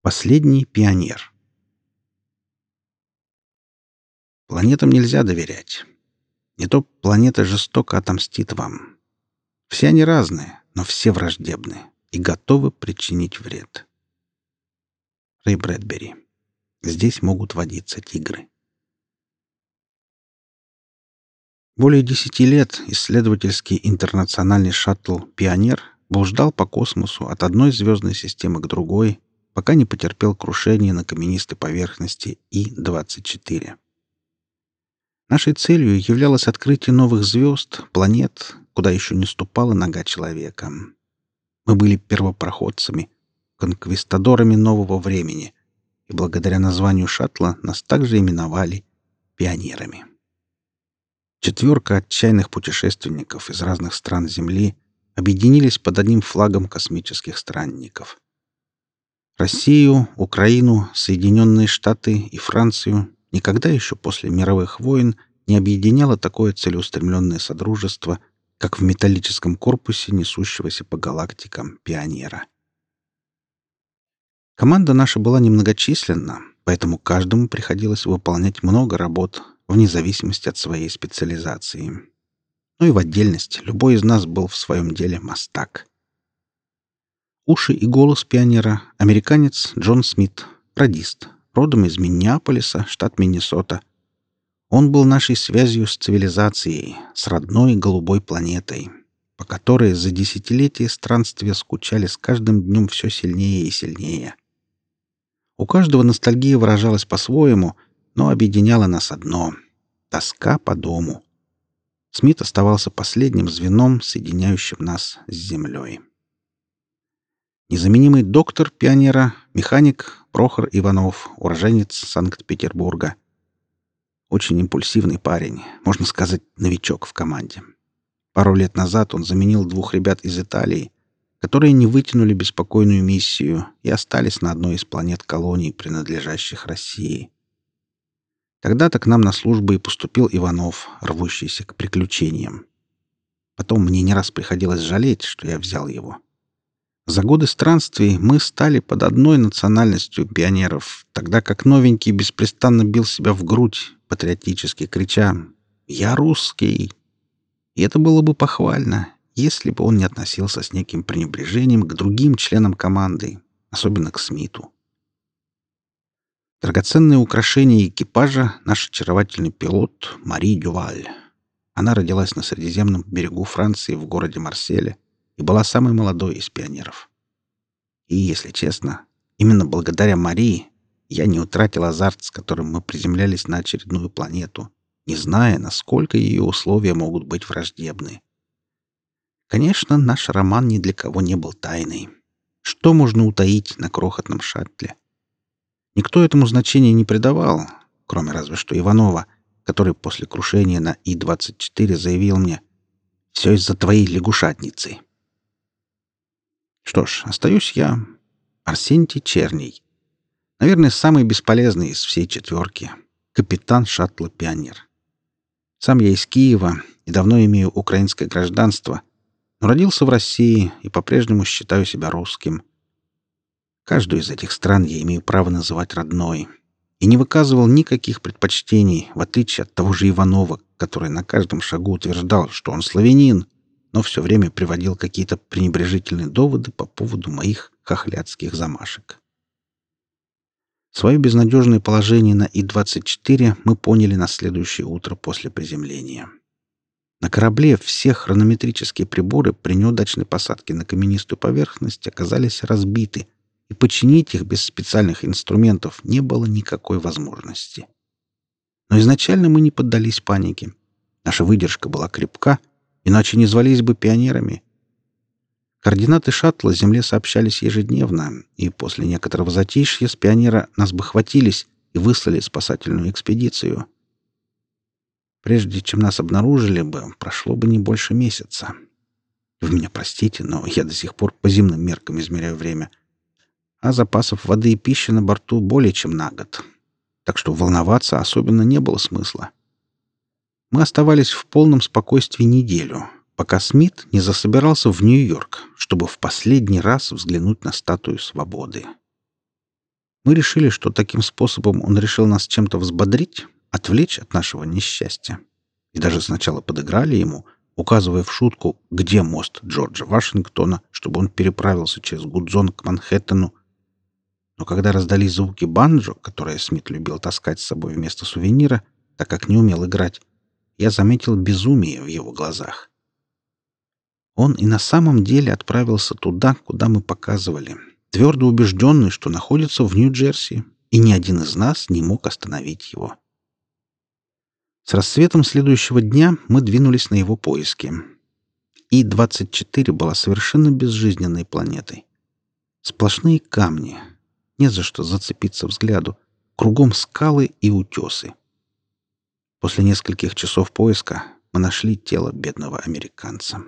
Последний пионер. Планетам нельзя доверять. Не то планета жестоко отомстит вам. Все они разные, но все враждебны и готовы причинить вред. Рэй Брэдбери. Здесь могут водиться тигры. Более десяти лет исследовательский интернациональный шаттл «Пионер» блуждал по космосу от одной звездной системы к другой, пока не потерпел крушение на каменистой поверхности И-24. Нашей целью являлось открытие новых звезд, планет, куда еще не ступала нога человека. Мы были первопроходцами, конквистадорами нового времени, и благодаря названию шаттла нас также именовали пионерами. Четверка отчаянных путешественников из разных стран Земли объединились под одним флагом космических странников. Россию, Украину, Соединенные Штаты и Францию никогда еще после мировых войн не объединяло такое целеустремленное содружество, как в металлическом корпусе несущегося по галактикам пионера. Команда наша была немногочисленна, поэтому каждому приходилось выполнять много работ, вне зависимости от своей специализации. Ну и в отдельности любой из нас был в своем деле мастак. Уши и голос пионера — американец Джон Смит, радист, родом из Миннеаполиса, штат Миннесота. Он был нашей связью с цивилизацией, с родной голубой планетой, по которой за десятилетия странствия скучали с каждым днем все сильнее и сильнее. У каждого ностальгия выражалась по-своему — но объединяло нас одно — тоска по дому. Смит оставался последним звеном, соединяющим нас с землей. Незаменимый доктор пионера, механик Прохор Иванов, уроженец Санкт-Петербурга. Очень импульсивный парень, можно сказать, новичок в команде. Пару лет назад он заменил двух ребят из Италии, которые не вытянули беспокойную миссию и остались на одной из планет колоний, принадлежащих России. Тогда-то к нам на службу и поступил Иванов, рвущийся к приключениям. Потом мне не раз приходилось жалеть, что я взял его. За годы странствий мы стали под одной национальностью пионеров, тогда как новенький беспрестанно бил себя в грудь, патриотически крича «Я русский!». И это было бы похвально, если бы он не относился с неким пренебрежением к другим членам команды, особенно к Смиту. Драгоценное украшение экипажа — наш очаровательный пилот Мари Дюваль. Она родилась на Средиземном берегу Франции в городе Марселе и была самой молодой из пионеров. И, если честно, именно благодаря Марии я не утратил азарт, с которым мы приземлялись на очередную планету, не зная, насколько ее условия могут быть враждебны. Конечно, наш роман ни для кого не был тайной. Что можно утаить на крохотном шаттле? Никто этому значения не придавал, кроме разве что Иванова, который после крушения на И-24 заявил мне «Все из-за твоей лягушатницы». Что ж, остаюсь я, Арсентий Черний. Наверное, самый бесполезный из всей четверки. Капитан шаттла «Пионер». Сам я из Киева и давно имею украинское гражданство, но родился в России и по-прежнему считаю себя русским. Каждую из этих стран я имею право называть родной. И не выказывал никаких предпочтений, в отличие от того же Иванова, который на каждом шагу утверждал, что он славянин, но все время приводил какие-то пренебрежительные доводы по поводу моих хохлядских замашек. Свое безнадежное положение на И-24 мы поняли на следующее утро после приземления. На корабле все хронометрические приборы при неудачной посадке на каменистую поверхность оказались разбиты — и починить их без специальных инструментов не было никакой возможности. Но изначально мы не поддались панике. Наша выдержка была крепка, иначе не звались бы пионерами. Координаты шаттла Земле сообщались ежедневно, и после некоторого затишья с пионера нас бы хватились и выслали спасательную экспедицию. Прежде чем нас обнаружили бы, прошло бы не больше месяца. Вы меня простите, но я до сих пор по земным меркам измеряю время — а запасов воды и пищи на борту более чем на год. Так что волноваться особенно не было смысла. Мы оставались в полном спокойствии неделю, пока Смит не засобирался в Нью-Йорк, чтобы в последний раз взглянуть на статую свободы. Мы решили, что таким способом он решил нас чем-то взбодрить, отвлечь от нашего несчастья. И даже сначала подыграли ему, указывая в шутку, где мост Джорджа Вашингтона, чтобы он переправился через Гудзон к Манхэттену. Но когда раздались звуки банджо, которые Смит любил таскать с собой вместо сувенира, так как не умел играть, я заметил безумие в его глазах. Он и на самом деле отправился туда, куда мы показывали, твердо убежденный, что находится в Нью-Джерси, и ни один из нас не мог остановить его. С рассветом следующего дня мы двинулись на его поиски. И-24 была совершенно безжизненной планетой. Сплошные камни. Не за что зацепиться взгляду. Кругом скалы и утесы. После нескольких часов поиска мы нашли тело бедного американца.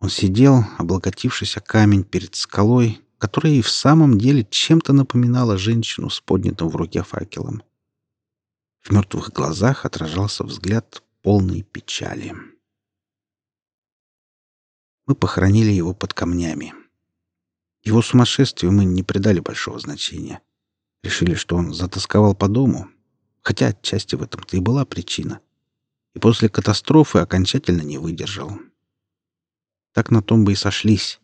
Он сидел, облокотившись о камень перед скалой, которая и в самом деле чем-то напоминала женщину с поднятым в руке факелом. В мертвых глазах отражался взгляд полной печали. Мы похоронили его под камнями. Его сумасшествию мы не придали большого значения. Решили, что он затасковал по дому, хотя отчасти в этом-то и была причина. И после катастрофы окончательно не выдержал. Так на том бы и сошлись,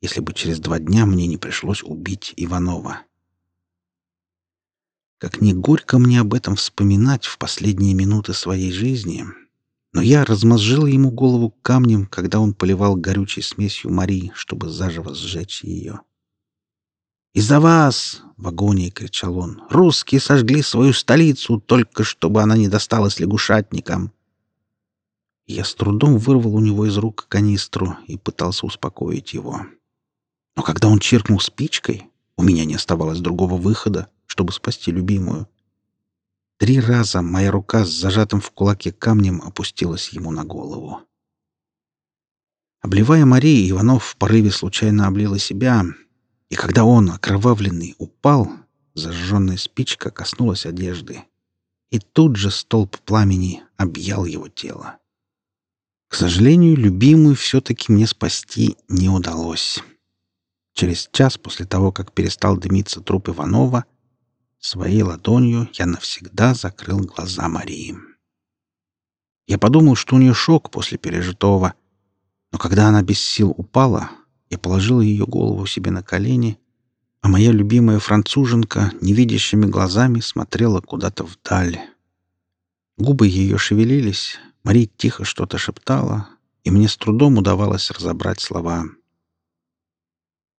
если бы через два дня мне не пришлось убить Иванова. Как ни горько мне об этом вспоминать в последние минуты своей жизни, но я размозжил ему голову камнем, когда он поливал горючей смесью Марии, чтобы заживо сжечь ее. «Из-за вас!» — в агонии кричал он. «Русские сожгли свою столицу, только чтобы она не досталась лягушатникам!» Я с трудом вырвал у него из рук канистру и пытался успокоить его. Но когда он чиркнул спичкой, у меня не оставалось другого выхода, чтобы спасти любимую. Три раза моя рука с зажатым в кулаке камнем опустилась ему на голову. Обливая Марии, Иванов в порыве случайно облил себя, и когда он, окровавленный, упал, зажженная спичка коснулась одежды, и тут же столб пламени объял его тело. К сожалению, любимую все-таки мне спасти не удалось. Через час после того, как перестал дымиться труп Иванова, Своей ладонью я навсегда закрыл глаза Марии. Я подумал, что у нее шок после пережитого, но когда она без сил упала, я положил ее голову себе на колени, а моя любимая француженка невидящими глазами смотрела куда-то вдаль. Губы ее шевелились, Мария тихо что-то шептала, и мне с трудом удавалось разобрать слова.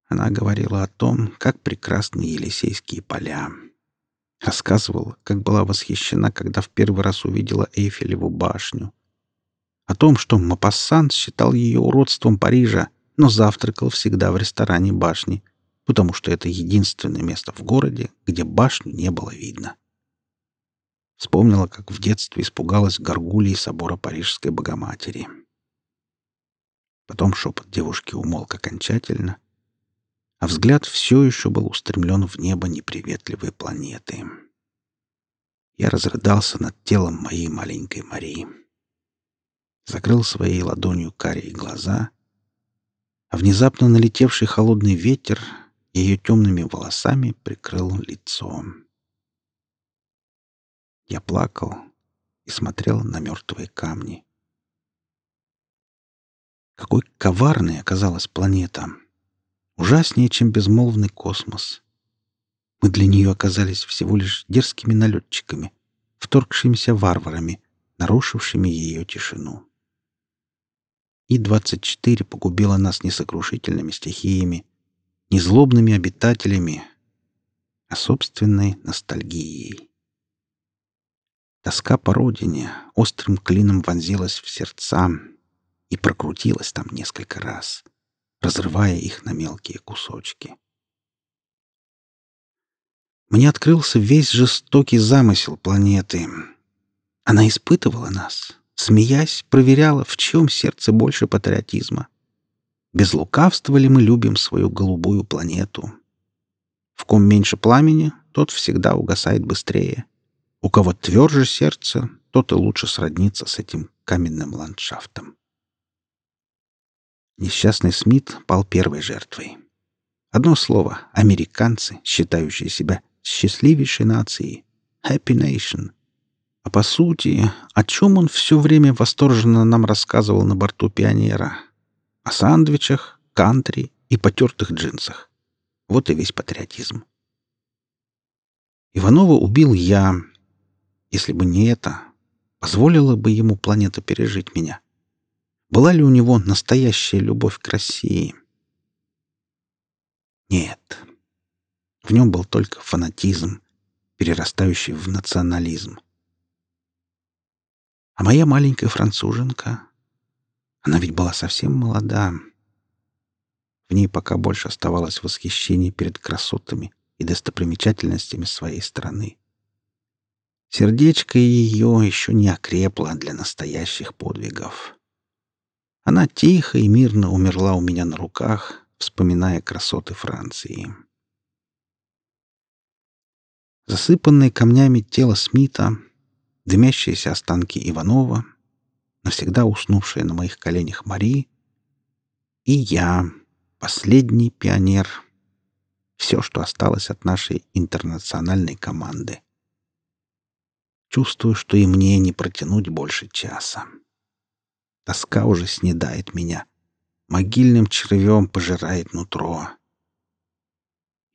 Она говорила о том, как прекрасны Елисейские поля. Рассказывала, как была восхищена, когда в первый раз увидела Эйфелеву башню. О том, что Мапассан считал ее уродством Парижа, но завтракал всегда в ресторане башни, потому что это единственное место в городе, где башню не было видно. Вспомнила, как в детстве испугалась горгулии собора Парижской Богоматери. Потом шепот девушки умолк окончательно — а взгляд все еще был устремлен в небо неприветливой планеты. Я разрыдался над телом моей маленькой Марии. Закрыл своей ладонью карие глаза, а внезапно налетевший холодный ветер ее темными волосами прикрыл лицо. Я плакал и смотрел на мертвые камни. Какой коварной оказалась планета! ужаснее, чем безмолвный космос. Мы для нее оказались всего лишь дерзкими налетчиками, вторгшимися варварами, нарушившими ее тишину. И-24 погубила нас не сокрушительными стихиями, не злобными обитателями, а собственной ностальгией. Тоска по родине острым клином вонзилась в сердца и прокрутилась там несколько раз — разрывая их на мелкие кусочки. Мне открылся весь жестокий замысел планеты. Она испытывала нас, смеясь, проверяла, в чем сердце больше патриотизма. Без лукавства ли мы любим свою голубую планету? В ком меньше пламени, тот всегда угасает быстрее. У кого тверже сердце, тот и лучше сроднится с этим каменным ландшафтом. Несчастный Смит пал первой жертвой. Одно слово — американцы, считающие себя счастливейшей нацией. Happy Nation. А по сути, о чем он все время восторженно нам рассказывал на борту «Пионера»? О сандвичах, кантри и потертых джинсах. Вот и весь патриотизм. Иванова убил я. Если бы не это, позволила бы ему планета пережить меня. Была ли у него настоящая любовь к России? Нет. В нем был только фанатизм, перерастающий в национализм. А моя маленькая француженка, она ведь была совсем молода. В ней пока больше оставалось восхищение перед красотами и достопримечательностями своей страны. Сердечко ее еще не окрепло для настоящих подвигов. Она тихо и мирно умерла у меня на руках, вспоминая красоты Франции. Засыпанное камнями тело Смита, дымящиеся останки Иванова, навсегда уснувшая на моих коленях Мари, и я, последний пионер, все, что осталось от нашей интернациональной команды. Чувствую, что и мне не протянуть больше часа. Тоска уже снедает меня. Могильным червем пожирает нутро.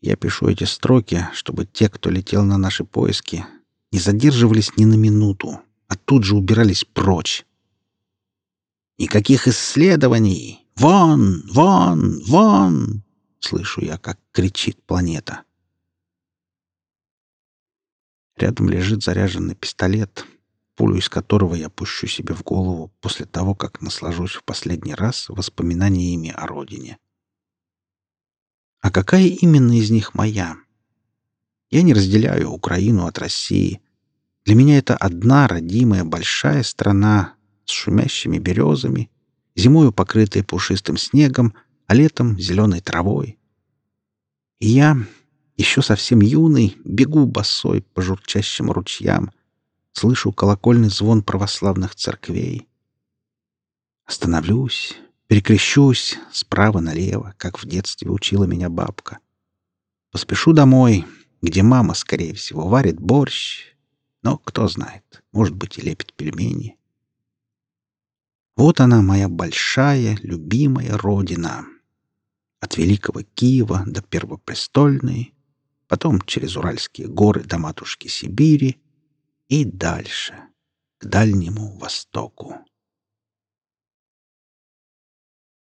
Я пишу эти строки, чтобы те, кто летел на наши поиски, не задерживались ни на минуту, а тут же убирались прочь. «Никаких исследований! Вон! Вон! Вон!» Слышу я, как кричит планета. Рядом лежит заряженный пистолет, пулю из которого я пущу себе в голову после того, как наслажусь в последний раз воспоминаниями о родине. А какая именно из них моя? Я не разделяю Украину от России. Для меня это одна родимая большая страна с шумящими березами, зимою покрытая пушистым снегом, а летом — зеленой травой. И я, еще совсем юный, бегу босой по журчащим ручьям, слышу колокольный звон православных церквей. Остановлюсь, перекрещусь справа налево, как в детстве учила меня бабка. Поспешу домой, где мама, скорее всего, варит борщ, но кто знает, может быть, и лепит пельмени. Вот она, моя большая, любимая родина. От Великого Киева до Первопрестольной, потом через Уральские горы до матушки Сибири и дальше, к Дальнему Востоку.